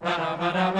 Da da da.